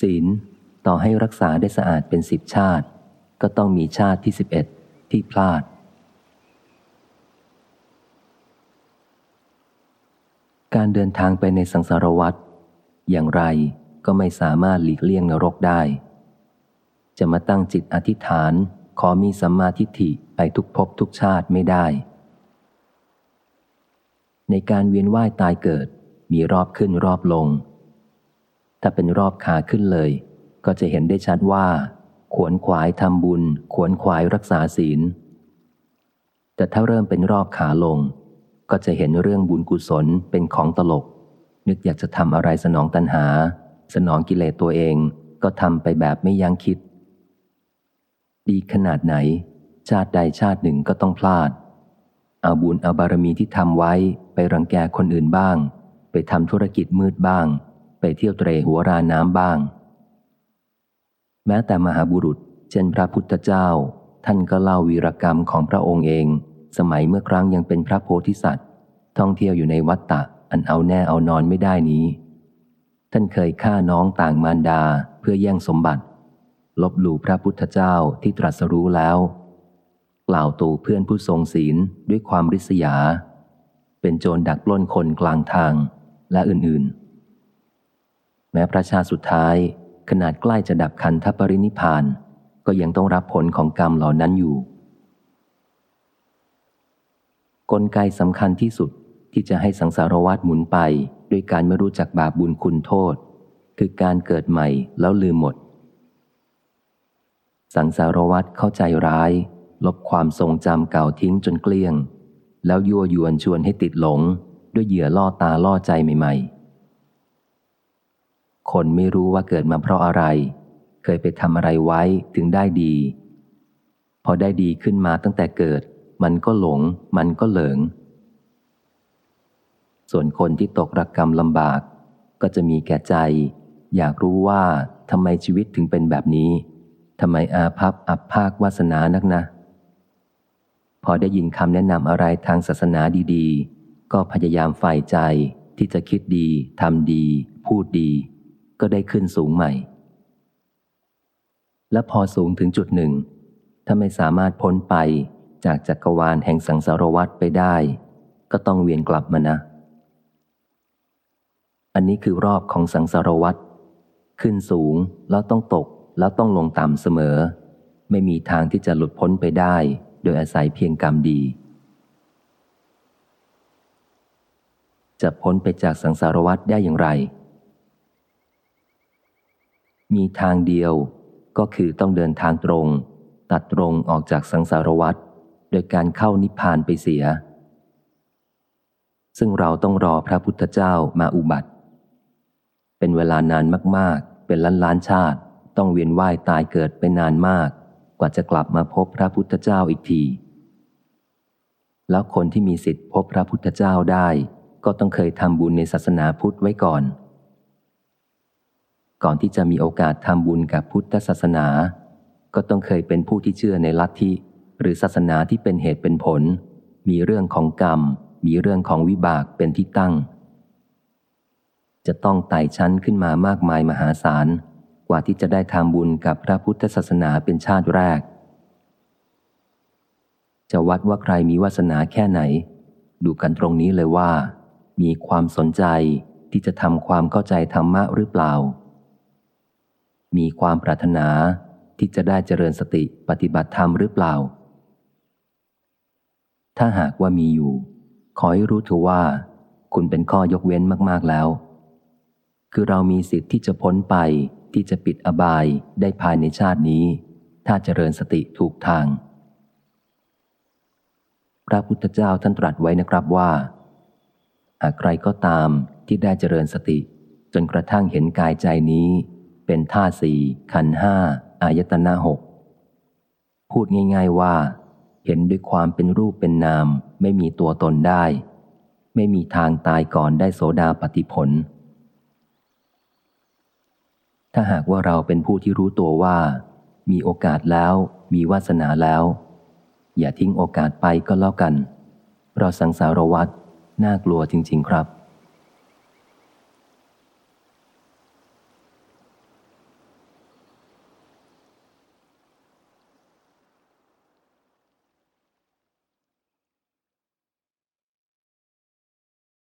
ศีลต่อให้รักษาได้สะอาดเป็นสิบชาติ ก็ต้องมีชาติที่สิบเอ็ดที่พลาด การเดินทางไปในสังสารวัฏอย่างไรก็ไม่สามารถหลีกเลี่ยงนรกได้ จะมาตั้งจิตอธิษฐาน ขอมีสัมมาทิฏฐิไปทุกภพทุกชาติไม่ได้ ในการเวียนว่ายตายเกิดมีรอบขึ้นรอบลง ถ้าเป็นรอบขาขึ้นเลย ก็จะเห็นได้ชัดว่า ขวนขวายทำบุญ ขวนขวายรักษาศีล แต่ถ้าเริ่มเป็นรอบขาลง ก็จะเห็นเรื่องบุญกุศลเป็นของตลก นึกอยากจะทำอะไรสนองตัณหา สนองกิเลสตัวเองก็ทำไปแบบไม่ยั้งคิด ดีขนาดไหน ชาติใดชาติหนึ่งก็ต้องพลาด เอาบุญเอาบารมีที่ทำไว้ไปรังแกคนอื่นบ้าง ไปทำธุรกิจมืดบ้าง เที่ยวเตรหัวราน้ำบ้าง แม้แต่มหาบุรุษ เช่นพระพุทธเจ้า ท่านก็เล่าวีรกรรมของพระองค์เอง สมัยเมื่อครั้งยังเป็นพระโพธิสัตว์ ท่องเที่ยวอยู่ในวัฏฏะอันเอาแน่เอานอนไม่ได้นี้ ท่านเคยฆ่าน้องต่างมารดาเพื่อแย่งสมบัติ ลบหลู่พระพุทธเจ้าที่ตรัสรู้แล้ว กล่าวตู่เพื่อนผู้ทรงศีลด้วยความริษยา เป็นโจรดักปล้นคนกลางทางและอื่นๆ แม้พระชาสุดท้าย ขนาดใกล้จะดับคันทปรินิพาน ก็ยังต้องรับผลของกรรมเหล่านั้นอยู่ กลไกสำคัญที่สุดที่จะให้สังสารวัฏหมุนไปด้วยการไม่รู้จักบาปบุญคุณโทษ คือการเกิดใหม่แล้วลืมหมด สังสารวัฏเข้าใจร้าย ลบความทรงจำเก่าทิ้งจนเกลี้ยง แล้วยั่วยวนชวนให้ติดหลง ด้วยเหยื่อล่อตาล่อใจใหม่ ๆ คนไม่รู้ว่าเกิดมาเพราะอะไร เคยไปทำอะไรไว้ถึงได้ดี พอได้ดีขึ้นมาตั้งแต่เกิด มันก็หลง มันก็เหลิง ส่วนคนที่ตกรักกรรมลำบาก ก็จะมีแก่ใจ อยากรู้ว่าทำไมชีวิตถึงเป็นแบบนี้ทำไมอาภัพอับภาควาสนานักนะ พอได้ยินคำแนะนำอะไรทางศาสนาดี ๆ ก็พยายามฝ่ายใจที่จะคิดดีทำดี พูดดี ก็ได้ขึ้นสูงใหม่ และพอสูงถึงจุดหนึ่ง ถ้าไม่สามารถพ้นไปจากจักรวาลแห่งสังสารวัฏไปได้ ก็ต้องเวียนกลับมานะ อันนี้คือรอบของสังสารวัฏขึ้นสูงแล้วต้องตกแล้วต้องลงต่ำเสมอ ไม่มีทางที่จะหลุดพ้นไปได้ โดยอาศัยเพียงกรรมดี จะพ้นไปจากสังสารวัฏได้อย่างไร มีทางเดียว ก็คือต้องเดินทางตรง ตัดตรงออกจากสังสารวัฏโดยการเข้านิพพานไปเสีย ซึ่งเราต้องรอพระพุทธเจ้ามาอุบัติ เป็นเวลานานมากๆ เป็นล้านล้านชาติ ต้องเวียนว่ายตายเกิดไปนานมาก กว่าจะกลับมาพบพระพุทธเจ้าอีกที แล้วคนที่มีสิทธิ์พบพระพุทธเจ้าได้ ก็ต้องเคยทำบุญในศาสนาพุทธไว้ก่อน ก่อนที่จะมีโอกาสทำบุญกับพุทธศาสนา ก็ต้องเคยเป็นผู้ที่เชื่อในลัทธิ หรือศาสนาที่เป็นเหตุเป็นผล มีเรื่องของกรรม มีเรื่องของวิบากเป็นที่ตั้ง จะต้องไต่ชั้นขึ้นมามากมายมหาศาล กว่าที่จะได้ทำบุญกับพระพุทธศาสนาเป็นชาติแรก จะวัดว่าใครมีวาสนาแค่ไหน ดูกันตรงนี้เลยว่า มีความสนใจที่จะทำความเข้าใจธรรมะหรือเปล่า มีความปรารถนาที่จะได้เจริญสติปฏิบัติธรรมหรือเปล่า ถ้าหากว่ามีอยู่ ขอให้รู้ถือว่า คุณเป็นข้อยกเว้นมาก ๆ แล้ว คือเรามีสิทธิ์ที่จะพ้นไปที่จะปิดอบายได้ภายในชาตินี้ ถ้าเจริญสติถูกทาง พระพุทธเจ้าท่านตรัสไว้นะครับว่า หากใครก็ตามที่ได้เจริญสติ จนกระทั่งเห็นกายใจนี้ เป็นท่าสี่ขันห้าอายตนะหกพูดง่ายๆว่า เห็นด้วยความเป็นรูปเป็นนาม ไม่มีตัวตนได้ ไม่มีทางตายก่อนได้โสดาปฏิผล ถ้าหากว่าเราเป็นผู้ที่รู้ตัวว่า มีโอกาสแล้ว มีวาสนาแล้ว อย่าทิ้งโอกาสไปก็แล้วกัน เพราะสังสารวัตรน่ากลัวจริง ๆ ครับ